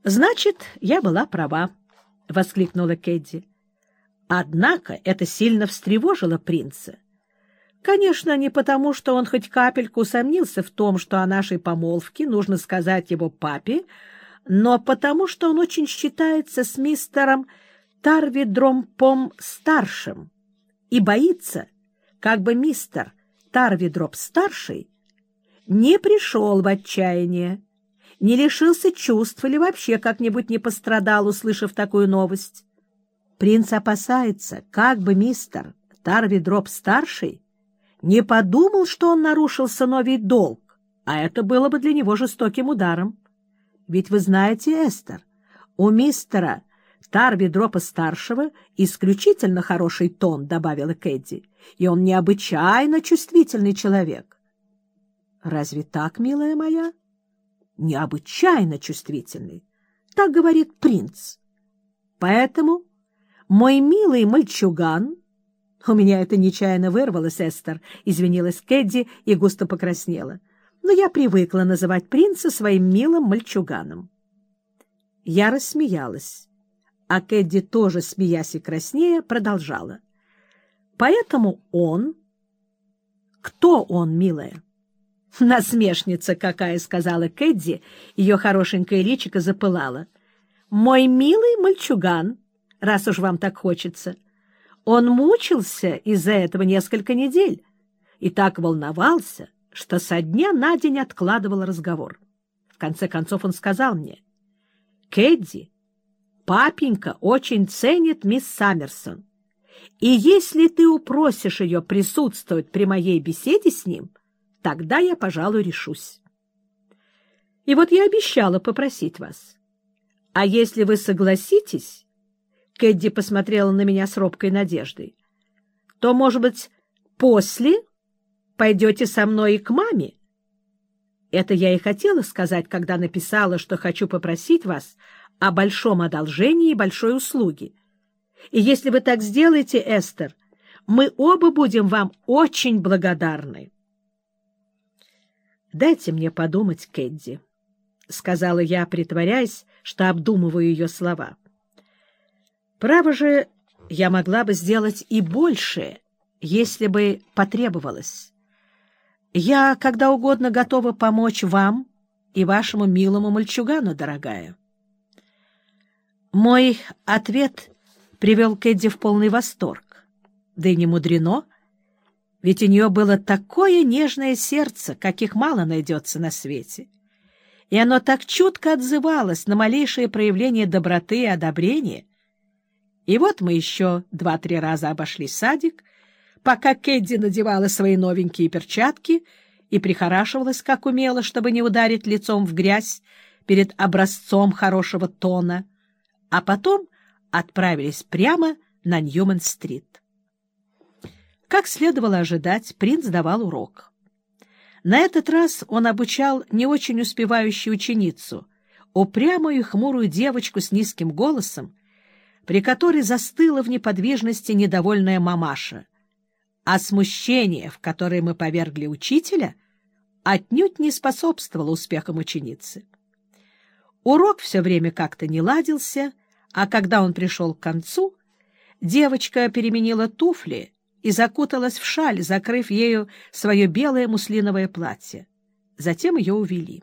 — Значит, я была права, — воскликнула Кэдди. Однако это сильно встревожило принца. Конечно, не потому, что он хоть капельку усомнился в том, что о нашей помолвке нужно сказать его папе, но потому, что он очень считается с мистером Тарвидромпом-старшим и боится, как бы мистер Тарвидроп-старший не пришел в отчаяние, не лишился чувств или вообще как-нибудь не пострадал, услышав такую новость. Принц опасается, как бы мистер Тарвидроп-старший не подумал, что он нарушил сыновий долг, а это было бы для него жестоким ударом. Ведь вы знаете, Эстер, у мистера Тарвидропа-старшего исключительно хороший тон, — добавила Кэдди, — и он необычайно чувствительный человек. — Разве так, милая моя? — Необычайно чувствительный. Так говорит принц. Поэтому мой милый мальчуган у меня это нечаянно вырвалось, Эстер, — извинилась Кэдди и густо покраснела. Но я привыкла называть принца своим милым мальчуганом. Я рассмеялась, а Кэдди, тоже смеясь и краснея, продолжала. Поэтому он... Кто он, милая? Насмешница какая, — сказала Кэдди, ее хорошенькое личико запылало. Мой милый мальчуган, раз уж вам так хочется — он мучился из-за этого несколько недель и так волновался, что со дня на день откладывал разговор. В конце концов он сказал мне, «Кэдди, папенька очень ценит мисс Саммерсон, и если ты упросишь ее присутствовать при моей беседе с ним, тогда я, пожалуй, решусь. И вот я обещала попросить вас. А если вы согласитесь, Кэдди посмотрела на меня с робкой надеждой, то, может быть, после пойдете со мной и к маме? Это я и хотела сказать, когда написала, что хочу попросить вас о большом одолжении и большой услуге. И если вы так сделаете, Эстер, мы оба будем вам очень благодарны. «Дайте мне подумать, Кэдди», — сказала я, притворяясь, что обдумываю ее слова. Право же, я могла бы сделать и больше, если бы потребовалось. Я когда угодно готова помочь вам и вашему милому мальчугану, дорогая. Мой ответ привел Кэдди в полный восторг. Да и не мудрено, ведь у нее было такое нежное сердце, каких мало найдется на свете. И оно так чутко отзывалось на малейшее проявление доброты и одобрения, и вот мы еще два-три раза обошли садик, пока Кэдди надевала свои новенькие перчатки и прихорашивалась, как умела, чтобы не ударить лицом в грязь перед образцом хорошего тона, а потом отправились прямо на Ньюман-стрит. Как следовало ожидать, принц давал урок. На этот раз он обучал не очень успевающую ученицу, упрямую и хмурую девочку с низким голосом, при которой застыла в неподвижности недовольная мамаша, а смущение, в которое мы повергли учителя, отнюдь не способствовало успехам ученицы. Урок все время как-то не ладился, а когда он пришел к концу, девочка переменила туфли и закуталась в шаль, закрыв ею свое белое муслиновое платье. Затем ее увели.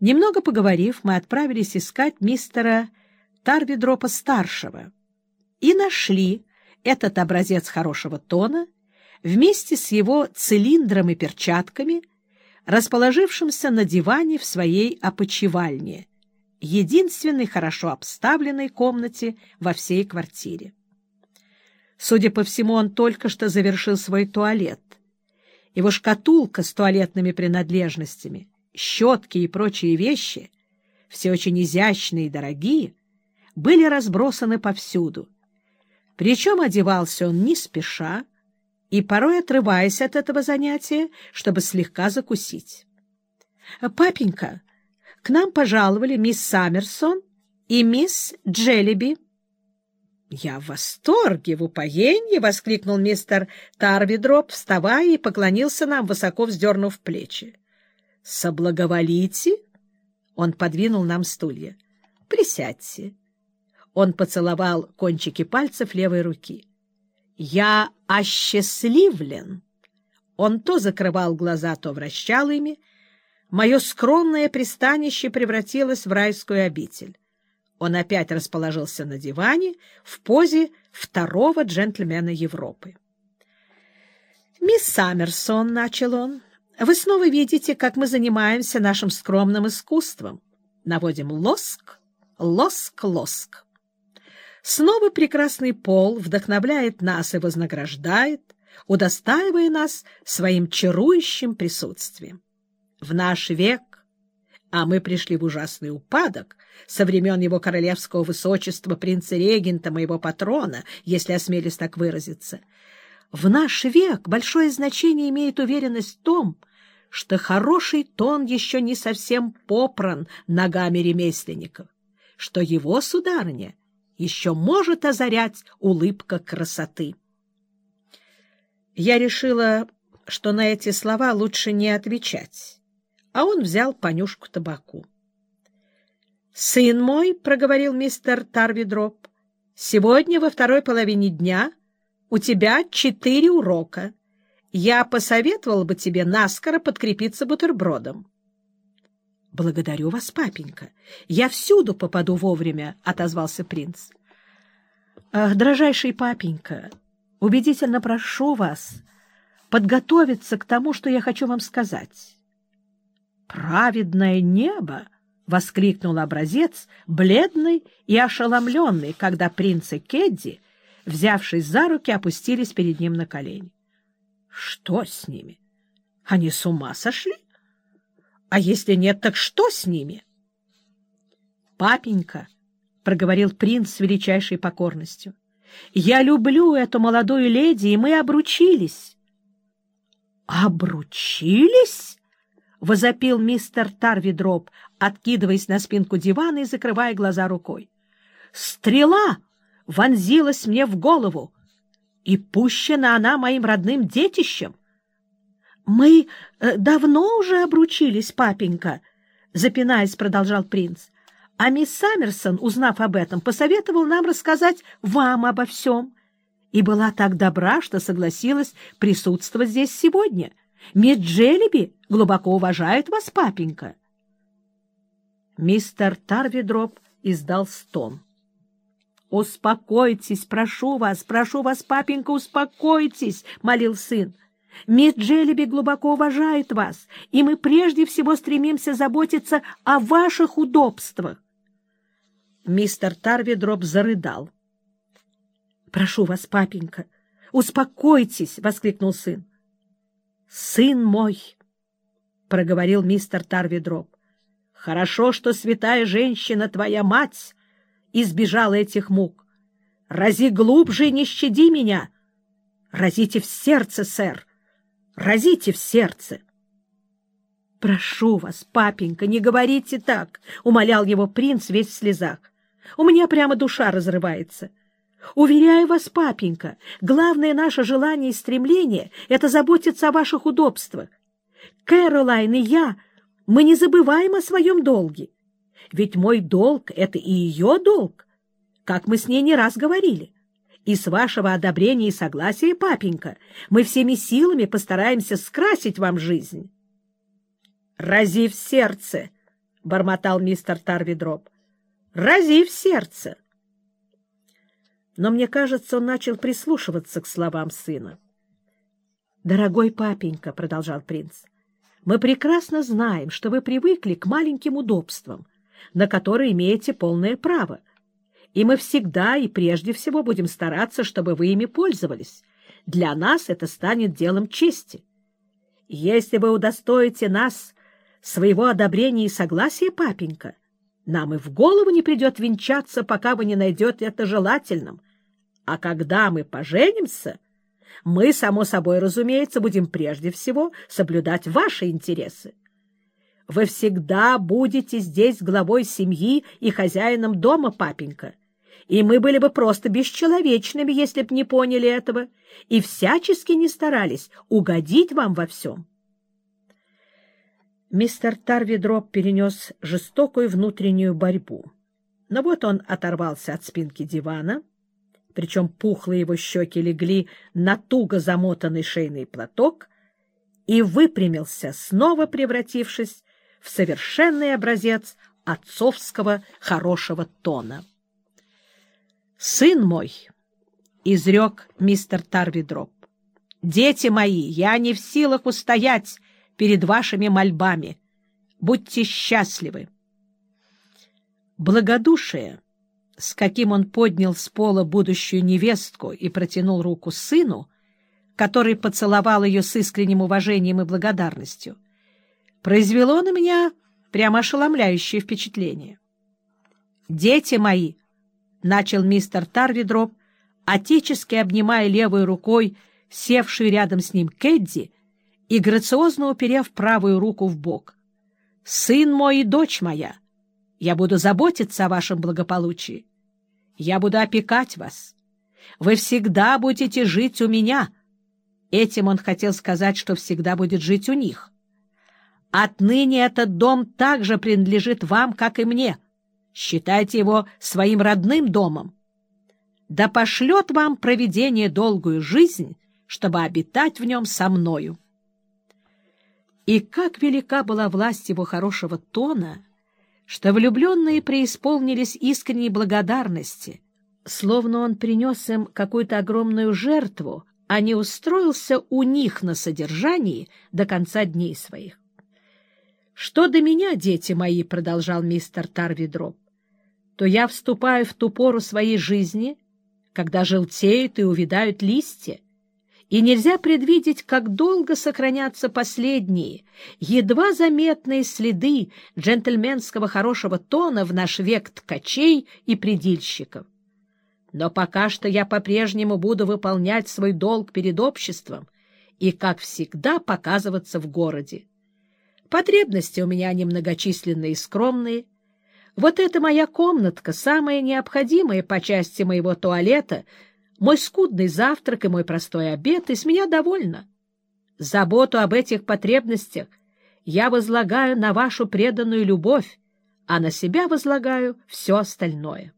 Немного поговорив, мы отправились искать мистера Тарвидропа-старшего и нашли этот образец хорошего тона вместе с его цилиндром и перчатками, расположившимся на диване в своей опочивальне, единственной хорошо обставленной комнате во всей квартире. Судя по всему, он только что завершил свой туалет. Его шкатулка с туалетными принадлежностями, щетки и прочие вещи, все очень изящные и дорогие, были разбросаны повсюду. Причем одевался он не спеша и порой отрываясь от этого занятия, чтобы слегка закусить. «Папенька, к нам пожаловали мисс Саммерсон и мисс Джеллиби». «Я в восторге, в упоении!» — воскликнул мистер Тарвидроп, вставая и поклонился нам, высоко вздернув плечи. «Соблаговолите! Он подвинул нам стулья. «Присядьте». Он поцеловал кончики пальцев левой руки. «Я осчастливлен!» Он то закрывал глаза, то вращал ими. Мое скромное пристанище превратилось в райскую обитель. Он опять расположился на диване в позе второго джентльмена Европы. «Мисс Саммерсон», — начал он, — «вы снова видите, как мы занимаемся нашим скромным искусством. Наводим лоск, лоск, лоск. Снова прекрасный пол вдохновляет нас и вознаграждает, удостаивая нас своим чарующим присутствием. В наш век, а мы пришли в ужасный упадок. Со времен его королевского высочества принца-регента, моего патрона, если осмелюсь так выразиться, в наш век большое значение имеет уверенность в том, что хороший тон еще не совсем попран ногами ремесленников, что его, сударыня, еще может озарять улыбка красоты. Я решила, что на эти слова лучше не отвечать, а он взял понюшку табаку. — Сын мой, — проговорил мистер Тарвидроп, — сегодня во второй половине дня у тебя четыре урока. Я посоветовал бы тебе наскоро подкрепиться бутербродом. — Благодарю вас, папенька. Я всюду попаду вовремя, — отозвался принц. — дрожайший папенька, убедительно прошу вас подготовиться к тому, что я хочу вам сказать. — Праведное небо! — воскликнул образец, бледный и ошеломленный, когда принц и Кедди, взявшись за руки, опустились перед ним на колени. — Что с ними? Они с ума сошли? А если нет, так что с ними? — Папенька, — проговорил принц с величайшей покорностью, — я люблю эту молодую леди, и мы обручились. — Обручились? — возопил мистер Тарвидроп, откидываясь на спинку дивана и закрывая глаза рукой. — Стрела вонзилась мне в голову, и пущена она моим родным детищем. — Мы э, давно уже обручились, папенька, — запинаясь, продолжал принц. А мисс Саммерсон, узнав об этом, посоветовал нам рассказать вам обо всем. И была так добра, что согласилась присутствовать здесь сегодня. Мисс Джеллиби глубоко уважает вас, папенька. Мистер Тарвидроп издал стон. — Успокойтесь, прошу вас, прошу вас, папенька, успокойтесь, — молил сын. Мисс Джеллиби глубоко уважает вас, и мы прежде всего стремимся заботиться о ваших удобствах. Мистер Тарвидроп зарыдал. — Прошу вас, папенька, успокойтесь! — воскликнул сын. — Сын мой! — проговорил мистер Тарвидроп. — Хорошо, что святая женщина, твоя мать, избежала этих мук. Рази глубже и не щади меня. Разите в сердце, сэр. — разите в сердце. — Прошу вас, папенька, не говорите так, — умолял его принц весь в слезах. — У меня прямо душа разрывается. Уверяю вас, папенька, главное наше желание и стремление — это заботиться о ваших удобствах. Кэролайн и я, мы не забываем о своем долге. Ведь мой долг — это и ее долг, как мы с ней не раз говорили и с вашего одобрения и согласия, папенька, мы всеми силами постараемся скрасить вам жизнь. — Рази в сердце! — бормотал мистер Тарвидроп. — Рази в сердце! Но мне кажется, он начал прислушиваться к словам сына. — Дорогой папенька, — продолжал принц, — мы прекрасно знаем, что вы привыкли к маленьким удобствам, на которые имеете полное право — и мы всегда и прежде всего будем стараться, чтобы вы ими пользовались. Для нас это станет делом чести. Если вы удостоите нас своего одобрения и согласия, папенька, нам и в голову не придет венчаться, пока вы не найдете это желательным. А когда мы поженимся, мы, само собой разумеется, будем прежде всего соблюдать ваши интересы. Вы всегда будете здесь главой семьи и хозяином дома, папенька, и мы были бы просто бесчеловечными, если б не поняли этого, и всячески не старались угодить вам во всем. Мистер Тарвидроп перенес жестокую внутреннюю борьбу. Но вот он оторвался от спинки дивана, причем пухлые его щеки легли на туго замотанный шейный платок, и выпрямился, снова превратившись в совершенный образец отцовского хорошего тона. «Сын мой!» — изрек мистер Тарвидроп. «Дети мои, я не в силах устоять перед вашими мольбами. Будьте счастливы!» Благодушие, с каким он поднял с пола будущую невестку и протянул руку сыну, который поцеловал ее с искренним уважением и благодарностью, произвело на меня прямо ошеломляющее впечатление. «Дети мои!» — начал мистер Тарвидроп, отечески обнимая левой рукой севшую рядом с ним Кэдди и грациозно уперев правую руку в бок. «Сын мой и дочь моя!» Я буду заботиться о вашем благополучии. Я буду опекать вас. Вы всегда будете жить у меня. Этим он хотел сказать, что всегда будет жить у них. Отныне этот дом также принадлежит вам, как и мне. Считайте его своим родным домом. Да пошлет вам проведение долгую жизнь, чтобы обитать в нем со мною. И как велика была власть его хорошего тона, что влюбленные преисполнились искренней благодарности, словно он принес им какую-то огромную жертву, а не устроился у них на содержании до конца дней своих. «Что до меня, дети мои», — продолжал мистер Тарвидроп, «то я вступаю в ту пору своей жизни, когда желтеют и увядают листья, и нельзя предвидеть, как долго сохранятся последние, едва заметные следы джентльменского хорошего тона в наш век ткачей и предильщиков. Но пока что я по-прежнему буду выполнять свой долг перед обществом и, как всегда, показываться в городе. Потребности у меня немногочисленные и скромные. Вот эта моя комнатка, самая необходимая по части моего туалета — мой скудный завтрак и мой простой обед, и с меня довольно. Заботу об этих потребностях я возлагаю на вашу преданную любовь, а на себя возлагаю все остальное.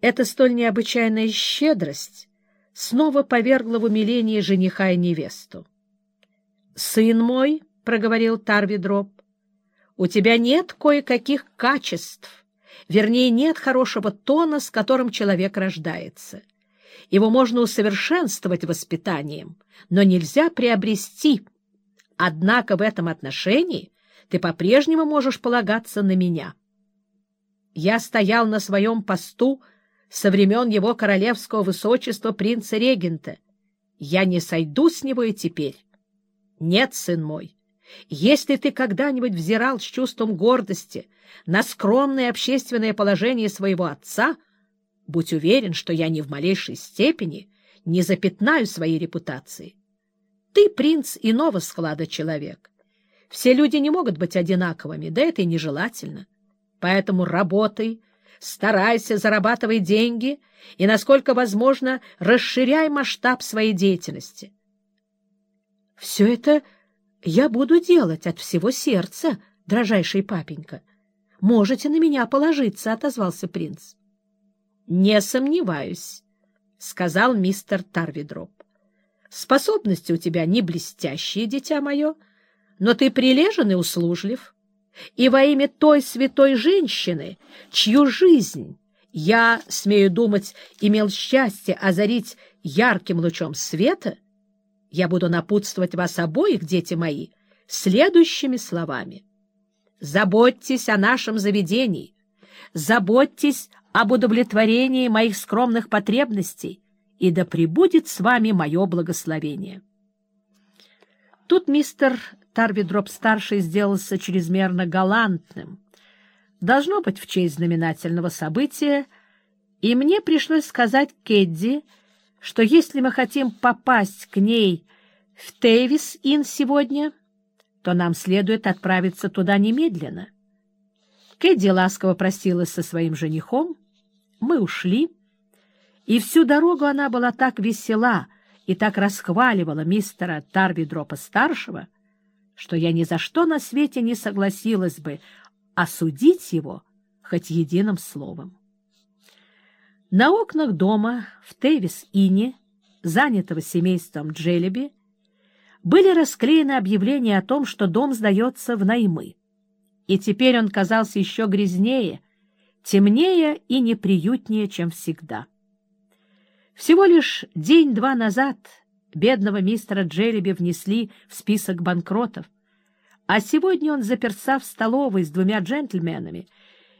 Эта столь необычайная щедрость снова повергла в умиление жениха и невесту. — Сын мой, — проговорил Тарвидроп, — у тебя нет кое-каких качеств, Вернее, нет хорошего тона, с которым человек рождается. Его можно усовершенствовать воспитанием, но нельзя приобрести. Однако в этом отношении ты по-прежнему можешь полагаться на меня. Я стоял на своем посту со времен его королевского высочества принца-регента. Я не сойду с него и теперь. Нет, сын мой, если ты когда-нибудь взирал с чувством гордости на скромное общественное положение своего отца, будь уверен, что я ни в малейшей степени не запятнаю своей репутации. Ты принц иного склада человек. Все люди не могут быть одинаковыми, да это и нежелательно. Поэтому работай, старайся, зарабатывай деньги и, насколько возможно, расширяй масштаб своей деятельности. Все это я буду делать от всего сердца, дрожайший папенька. Можете на меня положиться, — отозвался принц. — Не сомневаюсь, — сказал мистер Тарвидроп. — Способности у тебя не блестящие, дитя мое, но ты прилежен и услужлив. И во имя той святой женщины, чью жизнь я, смею думать, имел счастье озарить ярким лучом света, я буду напутствовать вас обоих, дети мои, следующими словами. Заботьтесь о нашем заведении, заботьтесь об удовлетворении моих скромных потребностей, и да пребудет с вами мое благословение. Тут мистер Тарвидроп-старший сделался чрезмерно галантным. Должно быть в честь знаменательного события, и мне пришлось сказать Кедди, что если мы хотим попасть к ней в Тейвис-Ин сегодня, то нам следует отправиться туда немедленно. Кэдди ласково простилась со своим женихом, мы ушли, и всю дорогу она была так весела и так расхваливала мистера Тарвидропа-старшего, что я ни за что на свете не согласилась бы осудить его хоть единым словом. На окнах дома в Тевис-Ине, занятого семейством Джелеби, были расклеены объявления о том, что дом сдается в наймы. И теперь он казался еще грязнее, темнее и неприютнее, чем всегда. Всего лишь день-два назад бедного мистера Джелеби внесли в список банкротов, а сегодня он заперся в столовой с двумя джентльменами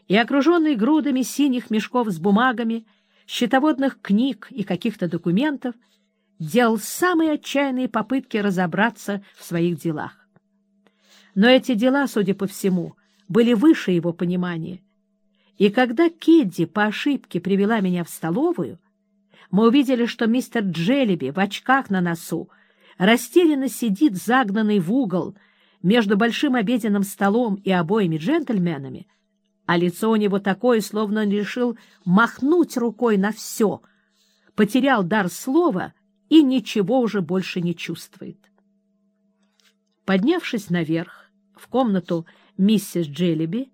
и, окруженный грудами синих мешков с бумагами, счетоводных книг и каких-то документов, делал самые отчаянные попытки разобраться в своих делах. Но эти дела, судя по всему, были выше его понимания. И когда Кедди по ошибке привела меня в столовую, мы увидели, что мистер Джелеби в очках на носу растерянно сидит загнанный в угол между большим обеденным столом и обоими джентльменами, а лицо у него такое, словно он решил махнуть рукой на все, потерял дар слова и ничего уже больше не чувствует. Поднявшись наверх, в комнату миссис Джелеби,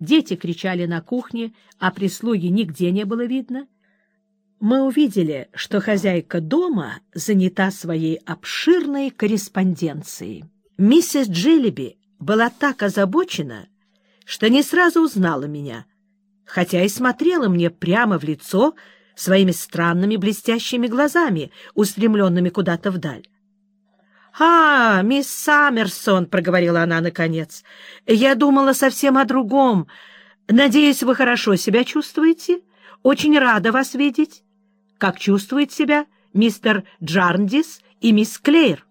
дети кричали на кухне, а прислуги нигде не было видно, мы увидели, что хозяйка дома занята своей обширной корреспонденцией. Миссис Джиллиби была так озабочена, что не сразу узнала меня, хотя и смотрела мне прямо в лицо своими странными блестящими глазами, устремленными куда-то вдаль. — А, мисс Саммерсон, — проговорила она наконец, — я думала совсем о другом. Надеюсь, вы хорошо себя чувствуете? Очень рада вас видеть как чувствует себя мистер Джарндис и мисс Клейр.